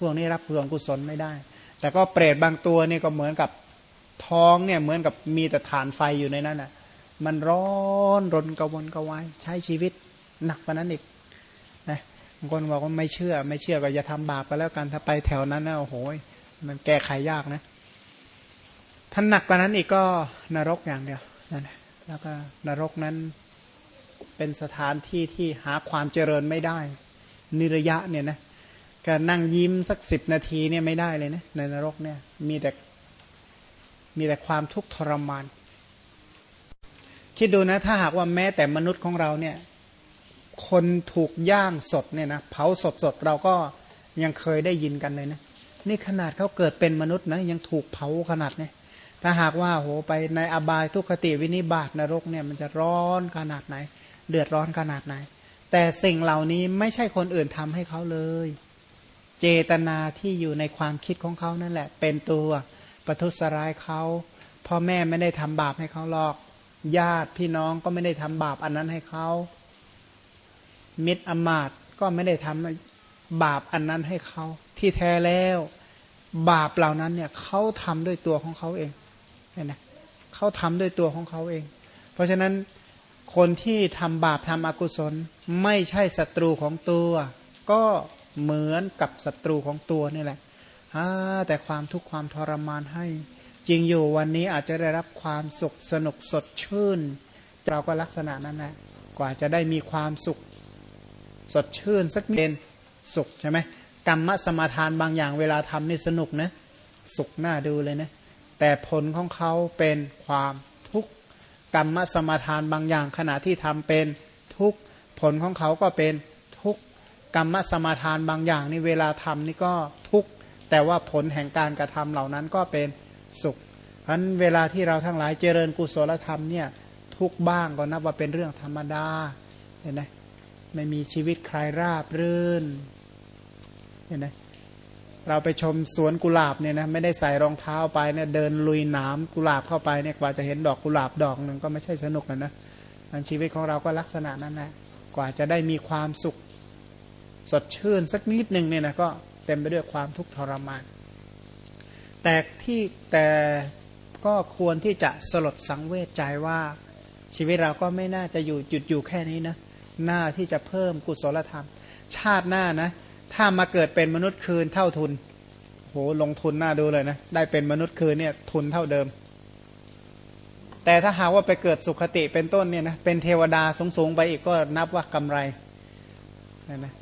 พวกนี้รับส่วนกุศลไม่ได้ แต่ก็เปรตบางตัวนี่ก็เหมือนกับท้องเนี่ยเหมือนกับมีแต่ฐานไฟอยู่ในนั้นอะ มันร้อนรนกระวนกระวายใช้ชีวิตหนักกว่านั้นอีกนะบางคนบอกว่าไม่เชื่อ ไม่เชื่อก็อย่าทำบาปไปแล้วกันถ้าไปแถวนั้นนะโอ้โหมันแก้ไขยากนะท่านหนักกว่านั้นอีกก็นรกอย่างเดียวนั่นและแล้วก็นรกนั้นเป็นสถานที่ที่หาความเจริญไม่ได้ นิระยะเนี่ยนะ การนั่งยิ้มสักสิบนาทีเนี่ยไม่ได้เลยนะในนรกเนี่ย มีแต่มีแต่ความทุกข์ทรมาน คิดดูนะ ถ้าหากว่าแม้แต่มนุษย์ของเราเนี่ย คนถูกย่างสดเนี่ยนะเผาสดสดเราก็ยังเคยได้ยินกันเลยนะนี่ขนาดเขาเกิดเป็นมนุษย์นะยังถูกเผาขนาดเนี่ยถ้าหากว่าโหไปในอบายทุกขติวินิบาตนรกเนี่ยมันจะร้อนขนาดไหน เดือดร้อนขนาดไหน แต่สิ่งเหล่านี้ไม่ใช่คนอื่นทำให้เขาเลย เจตนาที่อยู่ในความคิดของเขานั่นแหละ เป็นตัวประทุษร้ายเขาพ่อแม่ไม่ได้ทำบาปให้เขาหรอก ญาติพี่น้องก็ไม่ได้ทำบาปอันนั้นให้เขา มิตรอมาตก็ไม่ได้ทำบาปอันนั้นให้เขา ที่แท้แล้ว บาปเหล่านั้นเนี่ยเขาทำด้วยตัวของเขาเองเนี่ยนะเขาทำด้วยตัวของเขาเอง เพราะฉะนั้นคนที่ทำบาปทำอกุศล ไม่ใช่ศัตรูของตัว ก็ เหมือนกับศัตรูของตัวนี่แหละแต่ความทุกข์ความทรมานให้ จริงอยู่วันนี้อาจจะได้รับความสุขสนุกสดชื่น เราก็ลักษณะนั้นแหละกว่าจะได้มีความสุขสดชื่นสักเด่นสุขใช่ไหมกรรมสมาทานบางอย่างเวลาทำนี่สนุกนะสุขน่าดูเลยนะแต่ผลของเขาเป็นความทุกข์กรรมสมาทานบางอย่างขณะที่ทำเป็นทุกข์ผลของเขาก็เป็นทุกข์ กรรมสมาทานบางอย่างนี่เวลาทำนี่ก็ทุกข์ แต่ว่าผลแห่งการกระทำเหล่านั้นก็เป็นสุขเพราะนั้นเวลาที่เราทั้งหลายเจริญกุศลธรรมเนี่ยทุกบ้างก็นับว่าเป็นเรื่องธรรมดาเห็นไหมไม่มีชีวิตใครราบรื่นเห็นไหมเราไปชมสวนกุหลาบเนี่ยนะไม่ได้ใส่รองเท้าไปเนี่ยเดินลุยหนามกุหลาบเข้าไปเนี่ยกว่าจะเห็นดอกกุหลาบดอกหนึ่งก็ไม่ใช่สนุกนะนะชีวิตของเราก็ลักษณะนั้นแหละกว่าจะได้มีความสุข สดชื่นสักนิดหนึ่งเนี่ยนะก็เต็มไปด้วยความทุกข์ทรมาน แต่ที่แต่ก็ควรที่จะสลดสังเวชใจว่า ชีวิตเราก็ไม่น่าจะอยู่จุดอยู่แค่นี้นะหน้าที่จะเพิ่มกุศลธรรม ชาติหน้านะ ถ้ามาเกิดเป็นมนุษย์คืนเท่าทุนโหลงทุนหน่าดูเลยนะ ได้เป็นมนุษย์คืนเนี่ยทุนเท่าเดิม แต่ถ้าหากว่าไปเกิดสุขติเป็นต้นเนี่ยนะเป็นเทวดาสูงๆไปอีกก็นับว่ากำไรนะ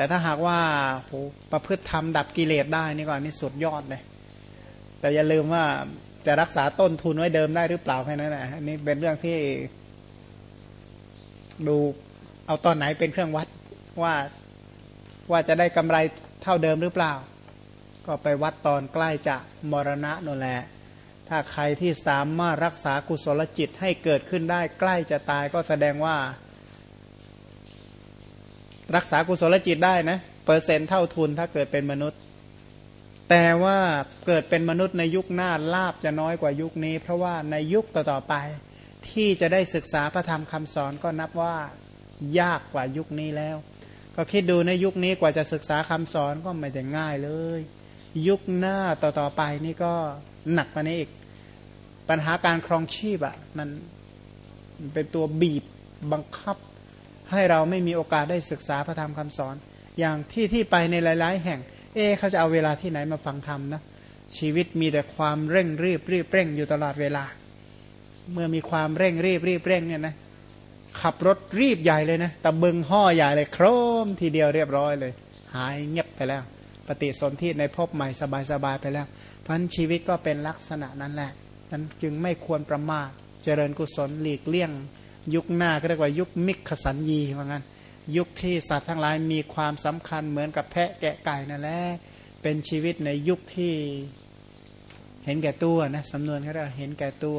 แต่ถ้าหากว่าโหประพฤติธรรมดับกิเลสได้นี่ก็อันนี้สุดยอดเลย แต่อย่าลืมว่าจะรักษาต้นทุนไว้เดิมได้หรือเปล่าแค่นั้นแหละอันนี้เป็นเรื่องที่ดูเอาตอนไหนเป็นเครื่องวัดว่าว่าจะได้กำไรเท่าเดิมหรือเปล่า ก็ไปวัดตอนใกล้จะมรณะนั่นแหละ ถ้าใครที่สามารถรักษากุศลจิตให้เกิดขึ้นได้ใกล้จะตายก็แสดงว่า รักษากุศลจิตได้นะเปอร์เซ็นต์เท่าทุนถ้าเกิดเป็นมนุษย์ แต่ว่าเกิดเป็นมนุษย์ในยุคหน้าลาบจะน้อยกว่ายุคนี้ เพราะว่าในยุคต่อๆไป ที่จะได้ศึกษาพระธรรมคำสอนก็นับว่ายากกว่ายุคนี้แล้ว ก็คิดดูในยุคนี้กว่าจะศึกษาคำสอนก็ไม่ได้ง่ายเลย ยุคหน้าต่อๆไปนี่ก็หนักกว่านี้อีกปัญหาการครองชีพอะ่ะมันเป็นตัวบีบบังคับ ให้เราไม่มีโอกาสได้ศึกษาพระธรรมคำสอน อย่างที่ที่ไปในหลาย ๆ แห่ง เอ๊เขาจะเอาเวลาที่ไหนมาฟังธรรมนะชีวิตมีแต่ความเร่งรีบรีบเร่งอยู่ตลอดเวลา เมื่อมีความเร่งรีบรีบเร่งเนี่ยนะขับรถรีบใหญ่เลยนะตะบึงห่อใหญ่เลยโครมทีเดียวเรียบร้อยเลย หายเงียบไปแล้ว ปฏิสนธิในภพใหม่สบายๆไปแล้วพันชีวิตก็เป็นลักษณะนั้นแหละนั้นจึงไม่ควรประมาทเจริญกุศลหลีกเลี่ยง ยุคหน้าก็เรียกว่ายุคมิขสัญญีว่างั้น ยุคที่สัตว์ทั้งหลายมีความสำคัญเหมือนกับแพะแกะไก่นั่นแหละเป็นชีวิตในยุคที่เห็นแก่ตัวนะสำนวนเขาเรียกเห็นแก่ตัว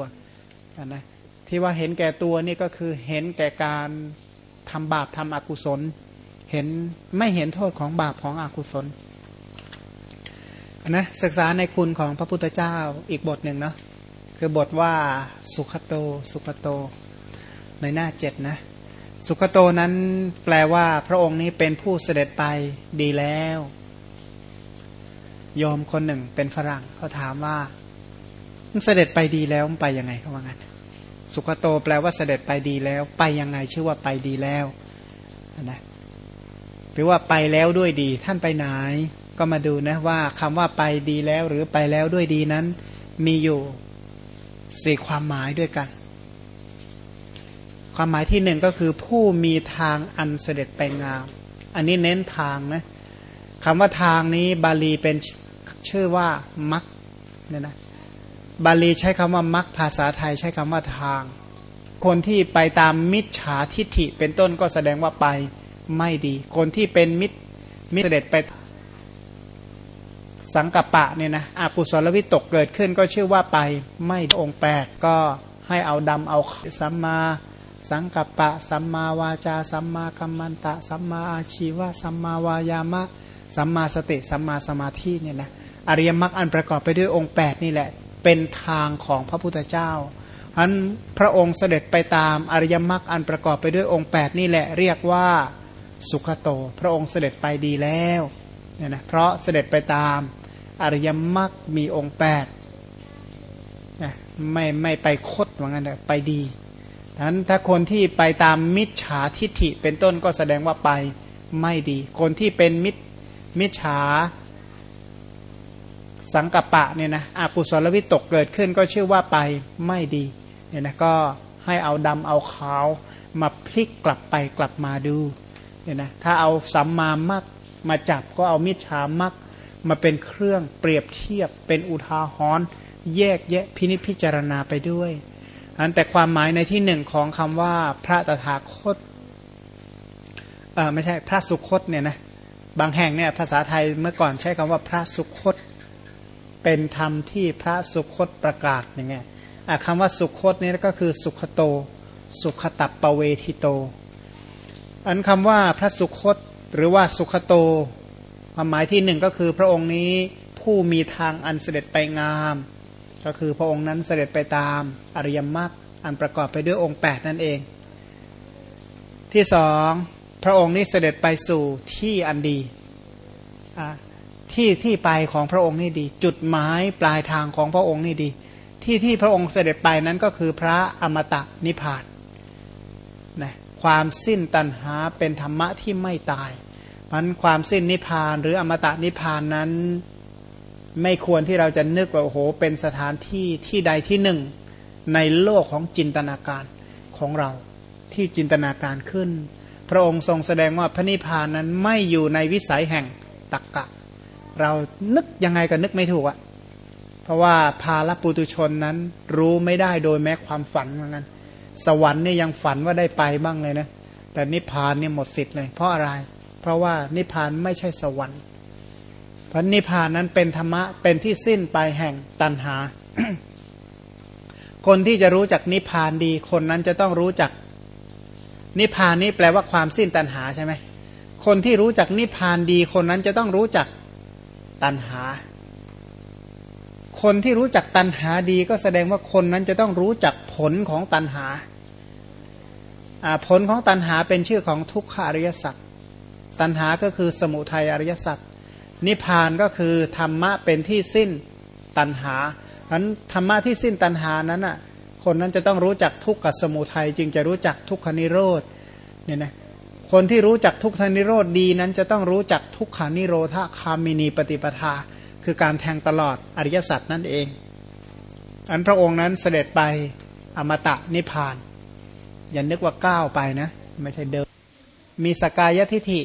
นะที่ว่าเห็นแก่ตัวนี่ก็คือเห็นแก่การทำบาปทำอกุศล เห็นไม่เห็นโทษของบาปของอกุศลนะศึกษาในคุณของพระพุทธเจ้าอีกบทหนึ่งเนาะคือบทว่าสุขโต สุขโต ในหน้าเจ็ดนะสุขโตนั้นแปลว่าพระองค์นี้เป็นผู้เสด็จไปดีแล้วยอมคนหนึ่งเป็นฝรั่งเขาถามว่ามันเสด็จไปดีแล้วไปยังไงเขาว่างั้นสุขโตแปลว่าเสด็จไปดีแล้ว ไปยังไงชื่อว่าไปดีแล้วนะหรือว่าไปแล้วด้วยดี ท่านไปไหน ก็มาดูนะว่าคำว่าไปดีแล้วหรือไปแล้วด้วยดีนั้น มีอยู่สี่ความหมายด้วยกัน ความหมายที่หนึ่งก็คือผู้มีทางอันเสด็จไปงาม อันนี้เน้นทางนะคำว่าทางนี้บาลีเป็นชื่อว่ามักเนี่ยนะบาลีใช้คำว่ามักภาษาไทยใช้คำว่าทาง คนที่ไปตามมิจฉาทิฐิเป็นต้นก็แสดงว่าไปไม่ดี คนที่เป็นมิตรมิตรเสด็จไปสังกัปปะเนี่ยนะอากุศลวิตกเกิดขึ้นก็ชื่อว่าไปไม่องค์แปดก็ให้เอาดำเอาสัมมา สังกัปปะ สัมมาวาจา สัมมากัมมันตะ สัมมาอาชีวะ สัมมาวายามะ สัมมาสติ สัมมาสมาธิเนี่ยนะ อริยมรรคอันประกอบไปด้วยองค์ 8 นี่แหละ เป็นทางของพระพุทธเจ้าอันพระองค์เสด็จไปตามอริยมรรคอันประกอบไปด้วยองค์ 8 นี่แหละเรียกว่าสุขโต พระองค์เสด็จไปดีแล้วเนี่ยนะเพราะเสด็จไปตามอริยมรรคมีองค์8นะไม่ไม่ไปคดว่างั้นไปดี ดังนั้นถ้าคนที่ไปตามมิจฉาทิฐิเป็นต้นก็แสดงว่าไปไม่ดี คนที่เป็นมิจมิจฉาสังกปะเนี่ยนะอากุศลวิตกเกิดขึ้นก็ชื่อว่าไปไม่ดีเนี่ยนะก็ให้เอาดำเอาขาวมาพลิกกลับไปกลับมาดูเนี่ยนะถ้าเอาสัมมามักมาจับก็เอามิจฉามักมาเป็นเครื่องเปรียบเทียบเป็นอุทาหรณ์แยกแยะพินิจพิจารณาไปด้วย อันแต่ความหมายในที่หนึ่งของคำว่าพระตถาคตเออไม่ใช่พระสุคตเนี่ยนะบางแห่งเนี่ยภาษาไทยเมื่อก่อนใช้คำว่าพระสุคต เป็นธรรมที่พระสุคตประกาศอย่างเงี้ยคำว่าสุคตนี่ก็คือสุขโต สุขตับปเวทิโต อันคำว่าพระสุคตหรือว่าสุขโตความหมายที่หนึ่งก็คือพระองค์นี้ผู้มีทางอันเสด็จไปงาม ก็คือพระองค์นั้นเสด็จไปตามอริยมรรคอันประกอบไปด้วยองค์ 8 นั่นเอง ที่สองพระองค์นี้เสด็จไปสู่ที่อันดีที่ที่ไปของพระองค์นี่ดี จุดหมายปลายทางของพระองค์นี่ดี ที่ที่พระองค์เสด็จไปนั้นก็คือพระอมตะนิพพานนะความสิ้นตัณหาเป็นธรรมะที่ไม่ตายมันความสิ้นนิพพานหรืออมตะนิพพานนั้น ไม่ควรที่เราจะนึกว่าโอ้โห เป็นสถานที่ที่ใดที่หนึ่ง ในโลกของจินตนาการของเราที่จินตนาการขึ้น พระองค์ทรงแสดงว่าพระนิพพานนั้นไม่อยู่ในวิสัยแห่งตักกะ เรานึกยังไงก็นึกไม่ถูกอะเพราะว่าภาลปุตุชนนั้นรู้ไม่ได้โดยแม้ความฝันเหมือนกันสวรรค์นี่ยังฝันว่าได้ไปบ้างเลยนะแต่นิพพานเนี่ยหมดสิทธิ์เลย เพราะอะไร เพราะว่านิพพานไม่ใช่สวรรค์ พราะนิพพานนั้นเป็นธรรมะเป็นที่สิ้นไปแห่งตัณหา คนที่จะรู้จักนิพพานดี คนนั้นจะต้องรู้จัก นิพพานนี้แปลว่าความสิ้นตัณหาใช่ไหมคนที่รู้จักนิพพานดี คนนั้นจะต้องรู้จักตัณหา คนที่รู้จักตัณหาดีก็แสดงว่าคนนั้นจะต้องรู้จักผลของตัณหา ผลของตัณหาเป็นชื่อของทุกขอริยสัจตัณหาก็คือสมุทัยอริยสัจ นิพพานก็คือธรรมะเป็นที่สิ้นตัณหาอันธรรมะที่สิ้นตัณหานั้นอะคนนั้นจะต้องรู้จักทุกขกับสมุทัยจึงจะรู้จักทุกขนิโรธเนี่ยนะคนที่รู้จักทุกขานิโรธดีนั้นจะต้องรู้จักทุกขานิโรธคามินีปฏิปทา คือการแทงตลอดอริยสัจนั่นเอง อันพระองค์นั้นเสด็จไปอมตะนิพพาน อย่านึกว่าก้าวไปนะ ไม่ใช่เดิมมีสกายทิฐิ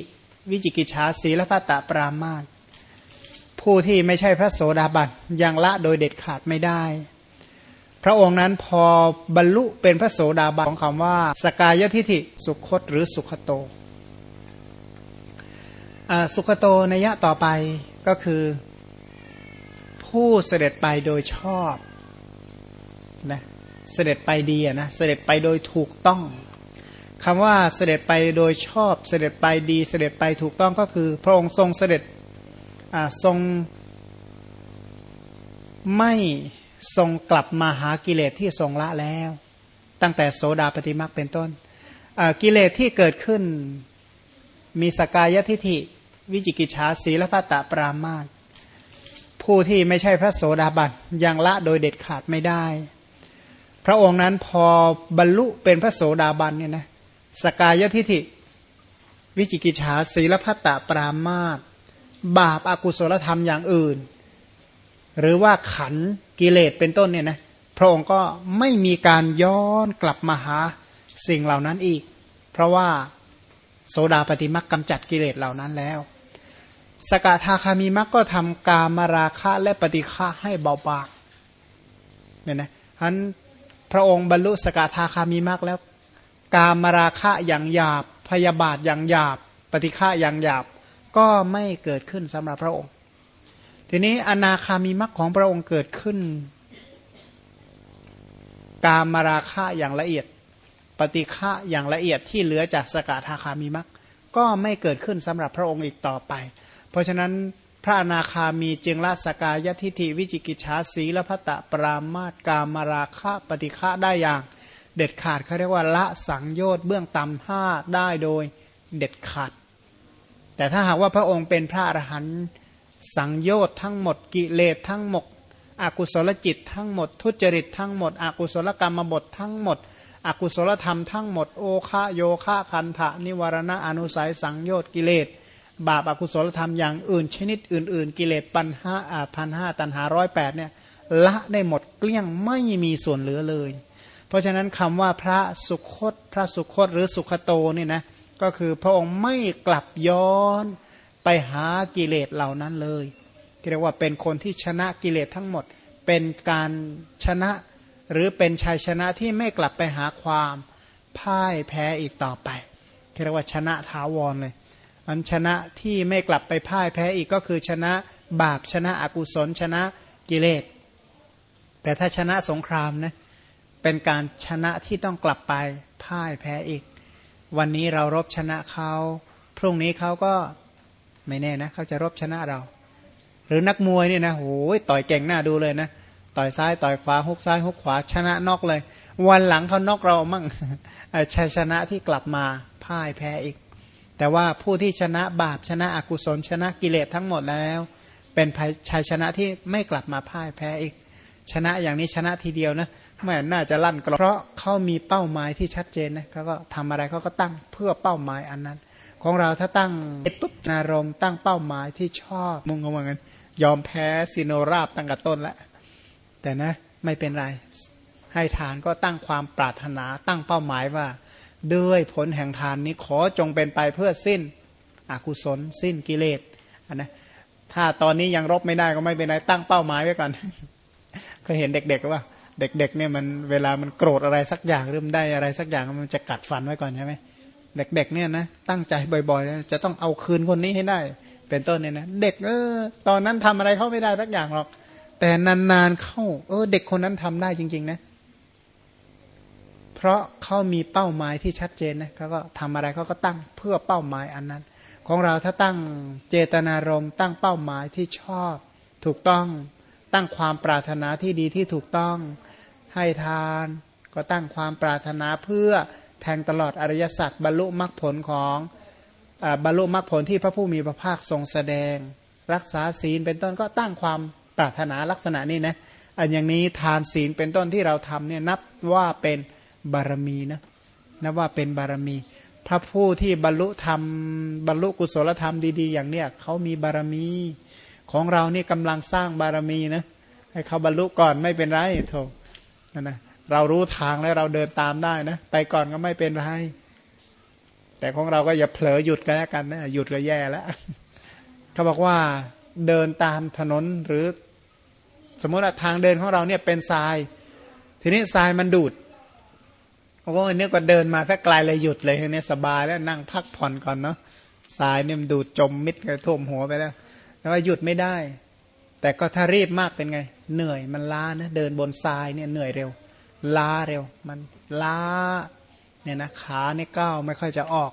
วิจิกิจฉาสีละพัตตปรามาต ผู้ที่ไม่ใช่พระโสดาบันยังละโดยเด็ดขาดไม่ได้ พระองค์นั้นพอบรรลุเป็นพระโสดาบันของคำว่า สกายทิฐิสุขตหรือสุขโต สุขโตในยะต่อไปก็คือ ผู้เสด็จไปโดยชอบนะเสด็จไปดีนะเสด็จไปโดยถูกต้องคำว่าเสด็จไปโดยชอบเสด็จไปดีเสด็จไปถูกต้องก็คือ พระองค์ทรงเสด็จ ทรงไม่ทรงกลับมาหากิเลสที่ทรงละแล้ว ตั้งแต่โสดาปฏิมาเป็นต้นกิเลสที่เกิดขึ้น มีสกายทิฐิ วิจิกิจฉาสีลพัตตปรามาตผู้ที่ไม่ใช่พระโสดาบันยังละโดยเด็ดขาดไม่ได้ พระองค์นั้นพอบรรลุเป็นพระโสดาบันเนี่ยนะสกายทิฐิ วิจิกิจฉาศีลพัตตปรามาต บาปอากุศลธรรมอย่างอื่น หรือว่าขันกิเลสเป็นต้นเนี่ยนะพระองค์ก็ไม่มีการย้อนกลับมาหาสิ่งเหล่านั้นอีก เพราะว่าโสดาปฏิมักกำจัดกิเลสเหล่านั้นแล้ว สกทาคามีมักก็ทำกามราคะและปฏิฆะให้เบาบางเนี่ยนะฉะนั้นพระองค์บรรลุสกทาคามีมักแล้ว กามราคะอย่างหยาบพยาบาทอย่างหยาบ ปฏิฆะอย่างหยาบ ก็ไม่เกิดขึ้นสำหรับพระองค์ ทีนี้อนาคามีมักของพระองค์เกิดขึ้น กามราคะอย่างละเอียด ปฏิฆะอย่างละเอียดที่เหลือจากสกทาคามีมักก็ไม่เกิดขึ้นสำหรับพระองค์อีกต่อไป เพราะฉะนั้นพระอนาคามีจึงละสกายทิฐิวิจิกิจฉาสีละพัตะปรามาตกามราคะปฏิฆะได้อย่างเด็ดขาดเขาเรียกว่าละสังโยชน์เบื้องต่ำห้าได้โดยเด็ดขาด แต่ถ้าหากว่าพระองค์เป็นพระอรหันต์สังโยชน์ทั้งหมดกิเลสทั้งหมดอกุศลจิตทั้งหมด ทุจริตทั้งหมด อกุศลกรรมบททั้งหมด อกุศลธรรมทั้งหมด โอคะโยคะคันทะนิวรณะอนุสัยสังโยชน์กิเลส บาปอากุศลธรรมอย่างอื่น ชนิดอื่น ๆ กิเลสปันห้าพันห้าตันหาร้อยแปดเนี่ยละได้หมดเกลี้ยงไม่มีส่วนเหลือเลย เพราะฉะนั้นคำว่าพระสุคตพระสุคตหรือสุขโตนี่นะ ก็คือพระองค์ไม่กลับย้อนไปหากิเลสเหล่านั้นเลยเรียกว่าเป็นคนที่ชนะกิเลสทั้งหมด เป็นการชนะหรือเป็นชัยชนะที่ไม่กลับไปหาความพ่ายแพ้อีกต่อไปเรียกว่าชนะท้าวรเลยอันชนะที่ไม่กลับไปพ่ายแพ้อีกก็คือชนะบาปชนะอกุศลชนะกิเลส แต่ถ้าชนะสงครามนะเป็นการชนะที่ต้องกลับไปพ่ายแพ้อีก วันนี้เรารบชนะเขา พรุ่งนี้เขาก็ไม่แน่นะเขาจะรบชนะเรา หรือนักมวยเนี่ยนะโอ้ยต่อยเก่งหน้าดูเลยนะต่อยซ้ายต่อยขวาฮุกซ้ายฮุกขวาชนะนอกเลย วันหลังเขานอกเรามั่งชัยชนะที่กลับมาพ่ายแพ้อีก แต่ว่าผู้ที่ชนะบาปชนะอกุศลชนะกิเลสทั้งหมดแล้ว เป็นชัยชนะที่ไม่กลับมาพ่ายแพ้อีก ชนะอย่างนี้ชนะทีเดียวนะ ไม่น่าจะลั่นกรเพราะเขามีเป้าหมายที่ชัดเจนนะเขาก็ทำอะไรเขาก็ตั้งเพื่อเป้าหมายอันนั้น ของเราถ้าตั้งปุ๊บนารมตั้งเป้าหมายที่ชอบมุ่งเขาว่างั้นยอมแพ้ซิโนราบตั้งแต่ต้นแล้วแต่นะไม่เป็นไร ให้ทานก็ตั้งความปรารถนาตั้งเป้าหมายว่าด้วยผลแห่งทานนี้ขอจงเป็นไปเพื่อสิ้นอกุศล สิ้นกิเลสนนะถ้าตอนนี้ยังรบไม่ได้ก็ไม่เป็นไรตั้งเป้าหมายไว้ก่อนเคยเห็นเด็กๆว่า เด็กๆเนี่ยมันเวลามันโกรธอะไรสักอย่างหรือมันได้อะไรสักอย่างมันจะกัดฟันไว้ก่อนใช่ไหมเด็กๆเนี่ยนะตั้งใจบ่อยๆ จะต้องเอาคืนคนนี้ให้ได้ เป็นต้นเนี่ยนะเด็กเออตอนนั้นทำอะไรเขาไม่ได้สักอย่างหรอก แต่นานๆเข้า เออ เด็กคนนั้นทำได้จริง ๆ นะ เพราะเขามีเป้าหมายที่ชัดเจนนะเขาก็ทำอะไรเขาก็ตั้งเพื่อเป้าหมายอันนั้น ของเราถ้าตั้งเจตนารมณ์ตั้งเป้าหมายที่ชอบ ถูกต้อง ตั้งความปรารถนาที่ดีที่ถูกต้องให้ทาน ก็ตั้งความปรารถนาเพื่อแทงตลอดอริยสัจบรรลุมรรคผลของบรรลุมรรคผลที่พระผู้มีพระภาคทรงแสดง รักษาศีลเป็นต้นก็ตั้งความปรารถนาลักษณะนี้นะอันอย่างนี้ทานศีลเป็นต้นที่เราทำเนี่ยนับว่าเป็นบารมีนะนับว่าเป็นบารมี พระผู้ที่บรรลุธรรมบรรลุกุศลธรรมดี ๆ อย่างเนี้ยเขามีบารมี ของเรานี่กำลังสร้างบารมีนะให้เขาบรรลุก่อนไม่เป็นไรโถนะเรารู้ทางแล้วเราเดินตามได้นะไปก่อนก็ไม่เป็นไรแต่ของเราก็อย่าเผลอหยุดกันแล้วกันนะหยุดก็แย่แล้วเขาบอกว่าเดินตามถนนหรือ สมมติว่าทางเดินของเราเนี่ยเป็นทราย ทีนี้ทรายมันดูดโอ้โหเนี่ยก็เดินมาถ้าไกลเลยหยุดเลยเนี่ยสบายแล้วนั่งพักผ่อนก่อนเนาะทรายเนี่ยมันดูดจมมิดกันท่วมหัวไปแล้ว แต่ว่าหยุดไม่ได้ แต่ก็ถ้ารีบมากเป็นไง เหนื่อยมันล้านะเดินบนทรายเนี่ยเหนื่อยเร็ว ล้าเร็ว มันล้าเนี่ยนะขาเนี่ยก้าวไม่ค่อยจะออก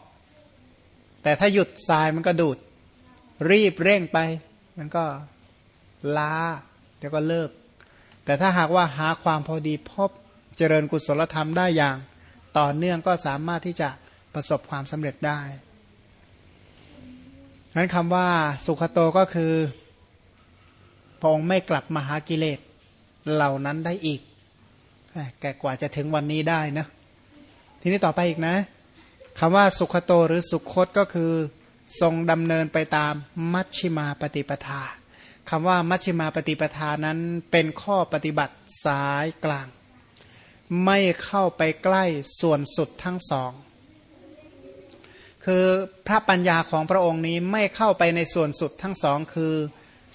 แต่ถ้าหยุดทรายมันก็ดูด รีบเร่งไป มันก็ล้าเดี๋ยวก็เลิก แต่ถ้าหากว่าหาความพอดีพบเจริญกุศลธรรมได้อย่าง ต่อเนื่องก็สามารถที่จะประสบความสำเร็จได้ นั้นคำว่าสุขโตก็คือพระองค์ไม่กลับมาหากิเลสเหล่านั้นได้อีก แกกว่าจะถึงวันนี้ได้นะ ทีนี้ต่อไปอีกนะคำว่าสุขโตหรือสุขคตก็คือ ทรงดำเนินไปตามมัชชิมาปฏิปทาคำว่ามัชชิมาปฏิปทานั้นเป็นข้อปฏิบัติสายกลาง ไม่เข้าไปใกล้ส่วนสุดทั้งสอง คือพระปัญญาของพระองค์นี้ไม่เข้าไปในส่วนสุดทั้งสองคือ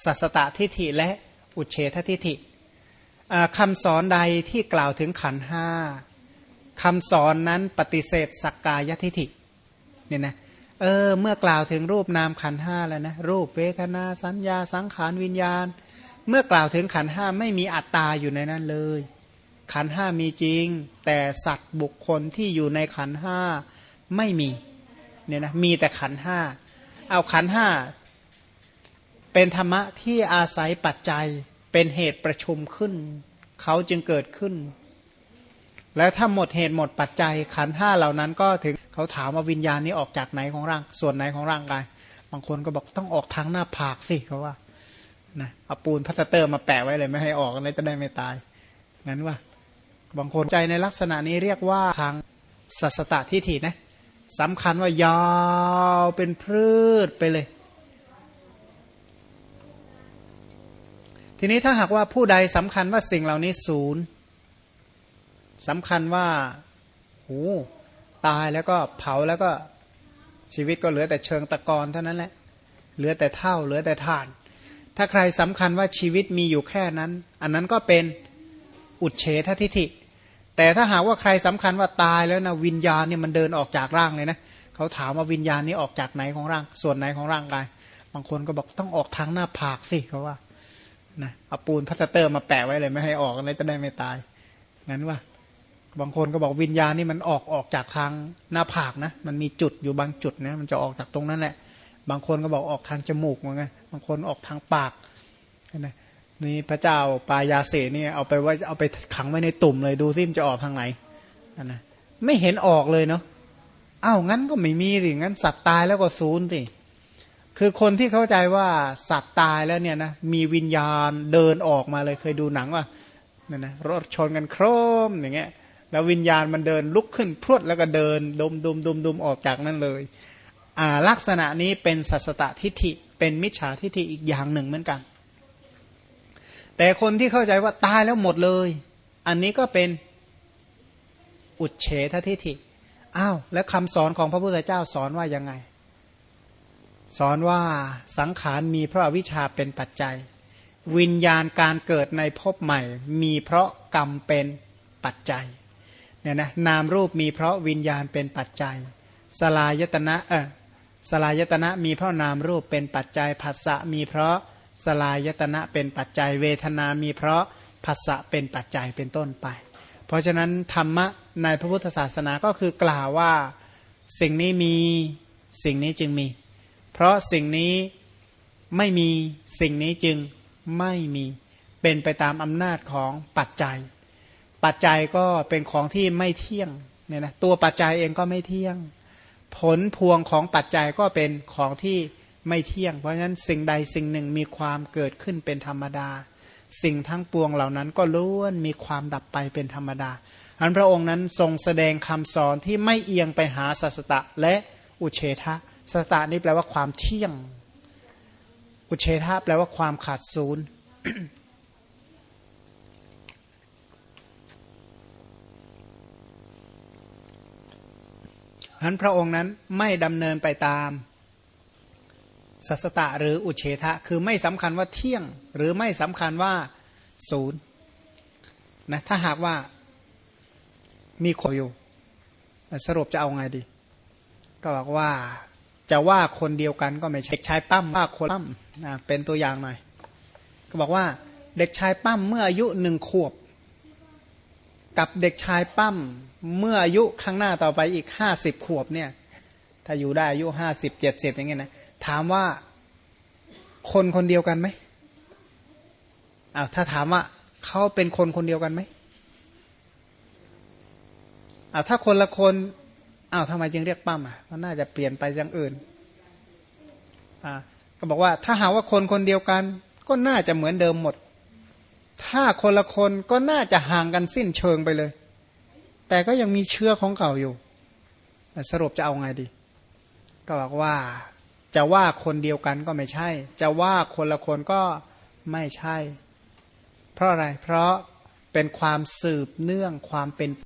สัสตตทิฏฐิและอุเฉททิฏฐิคำสอนใดที่กล่าวถึงขันห้าคำสอนนั้นปฏิเสธสักกายทิฏฐิเนี่ยนะเออเมื่อกล่าวถึงรูปนามขันห้าแล้วนะรูปเวทนาสัญญาสังขารวิญญาณ เมื่อกล่าวถึงขันห้าไม่มีอัตตาอยู่ในนั้นเลย ขันห้ามีจริง แต่สัตว์บุคคลที่อยู่ในขันห้าไม่มี เนี่ยนะมีแต่ขันห้าเอาขันห้าเป็นธรรมะที่อาศัยปัจจัยเป็นเหตุประชุมขึ้น เขาจึงเกิดขึ้น แล้วถ้าหมดเหตุหมดปัจจัย ขันธ์ห้าเหล่านั้นก็ถึงเขาถามว่าวิญญาณนี้ออกจากไหนของร่าง ส่วนไหนของร่างกาย บางคนก็บอกต้องออกทางหน้าผากสิเขาว่านะเอาปูนพลาสเตอร์มาแปะไว้เลยไม่ให้ออกเลยจะได้ไม่ตายงั้นว่า บางคนใจในลักษณะนี้เรียกว่าทางสัสสตทิฏฐินะ สำคัญว่ายาวเป็นพืชไปเลย ทีนี้ถ้าหากว่าผู้ใดสำคัญว่าสิ่งเหล่านี้ศูนย์สำคัญว่าโอ้ตายแล้วก็เผาแล้วก็ชีวิตก็เหลือแต่เชิงตะกอนเท่านั้นแหละ เหลือแต่เท่า เหลือแต่ถ่าน ถ้าใครสำคัญว่าชีวิตมีอยู่แค่นั้น อันนั้นก็เป็นอุดเฉททิฐิ แต่ถ้าหากว่าใครสำคัญว่าตายแล้วนะวิญญาณเนี่ยมันเดินออกจากร่างเลยนะเขาถามว่าวิญญาณนี้ออกจากไหนของร่าง ส่วนไหนของร่างกาย บางคนก็บอกต้องออกทางหน้าผากสิเขาว่านะเอาปูนพัตเตอร์มาแปะไว้เลยไม่ให้ออกเลยจะได้ไม่ตายงั้นว่าบางคนก็บอกวิญญาณนี่มันออกออกจากทางหน้าผากนะ มันมีจุดอยู่บางจุดนะมันจะออกจากตรงนั้นแหละ บางคนก็บอกออกทางจมูกเหมือนกันบางคนออกทางปากนะ นี่พระเจ้าปายาเสนี่เอาไปว่าเอาไปขังไว้ในตุ่มเลยดูซิมจะออกทางไหนนะไม่เห็นออกเลยเนาะอ้าวงั้นก็ไม่มีสิงั้นสัตว์ตายแล้วก็ศูนย์สิคือคนที่เข้าใจว่าสัตว์ตายแล้วเนี่ยนะมีวิญญาณเดินออกมาเลยเคยดูหนังว่าเนี่ยนะรถชนกันโครมอย่างเงี้ย แล้ววิญญาณมันเดินลุกขึ้นพรวดแล้วก็เดินดมดมดมดมออกจากนั่นเลยอ่าลักษณะนี้เป็นสัสตตทิฏฐิเป็นมิจฉาทิฏฐิอีกอย่างหนึ่งเหมือนกัน แต่คนที่เข้าใจว่าตายแล้วหมดเลย อันนี้ก็เป็นอุดเฉททิฏฐิอ้าวแล้วคำสอนของพระพุทธเจ้าสอนว่ายังไง สอนว่าสังขารมีเพราะวิชาเป็นปัจจัย วิญญาณการเกิดในภพใหม่ มีเพราะกรรมเป็นปัจจัยเนี่ยนะนามรูปมีเพราะวิญญาณเป็นปัจจัย สลายตนะเออสลายตนะมีเพราะนามรูปเป็นปัจจัยผัสสะมีเพราะ สลายตนะเป็นปัจจัยเวทนามีเพราะผัสสะเป็นปัจจัยเป็นต้นไป เพราะฉะนั้นธรรมะในพระพุทธศาสนาก็คือกล่าวว่าสิ่งนี้มีสิ่งนี้จึงมี เพราะสิ่งนี้ไม่มีสิ่งนี้จึงไม่มีเป็นไปตามอำนาจของปัจจัย ปัจจัยก็เป็นของที่ไม่เที่ยงเนี่ยนะตัวปัจจัยเองก็ไม่เที่ยง ผลพวงของปัจจัยก็เป็นของที่ ไม่เที่ยง เพราะฉะนั้นสิ่งใดสิ่งหนึ่งมีความเกิดขึ้นเป็นธรรมดา สิ่งทั้งปวงเหล่านั้นก็ล้วนมีความดับไปเป็นธรรมดาอันพระองค์นั้นทรงแสดงคำสอนที่ไม่เอียงไปหาสัสตะและอุเฉทะสตานี่แปลว่าความเที่ยง อุเฉทะแปลว่าความขาดศูนย์นั้นพระองค์นั้นไม่ดำเนินไปตาม สัสตะหรืออุเฉทะคือไม่สำคัญว่าเที่ยง หรือไม่สำคัญว่าศูนย์นะถ้าหากว่ามีขอยู่สรุปจะเอาไงดี ก็บอกว่าจะว่าคนเดียวกันก็ไม่ใช่เด็กชายปั้มว่าคนปั้มนะเป็นตัวอย่างหน่อย ก็บอกว่าเด็กชายปั้มเมื่ออายุหนึ่งขวบ กับเด็กชายปั้มเมื่ออายุข้างหน้าต่อไปอีกห้าสิบขวบเนี่ย ถ้าอยู่ได้อายุห้าสิบเจ็ดสิบอย่างเงี้ยนะ ถามว่าคนคนเดียวกันไหมอ้าวถ้าถามว่าเขาเป็นคนคนเดียวกันไหมอ้าวถ้าคนละคนอ้าวทำไมจึงเรียกปั้มอะมันน่าจะเปลี่ยนไปอย่างอื่นอ่าก็บอกว่าถ้าหาว่าคนคนเดียวกัน ก็น่าจะเหมือนเดิมหมด ถ้าคนละคนก็น่าจะห่างกันสิ้นเชิงไปเลย แต่ก็ยังมีเชื้อของเก่าอยู่ สรุปจะเอาไงดี ก็บอกว่า จะว่าคนเดียวกันก็ไม่ใช่ จะว่าคนละคนก็ไม่ใช่ เพราะอะไร เพราะเป็นความสืบเนื่องความเป็น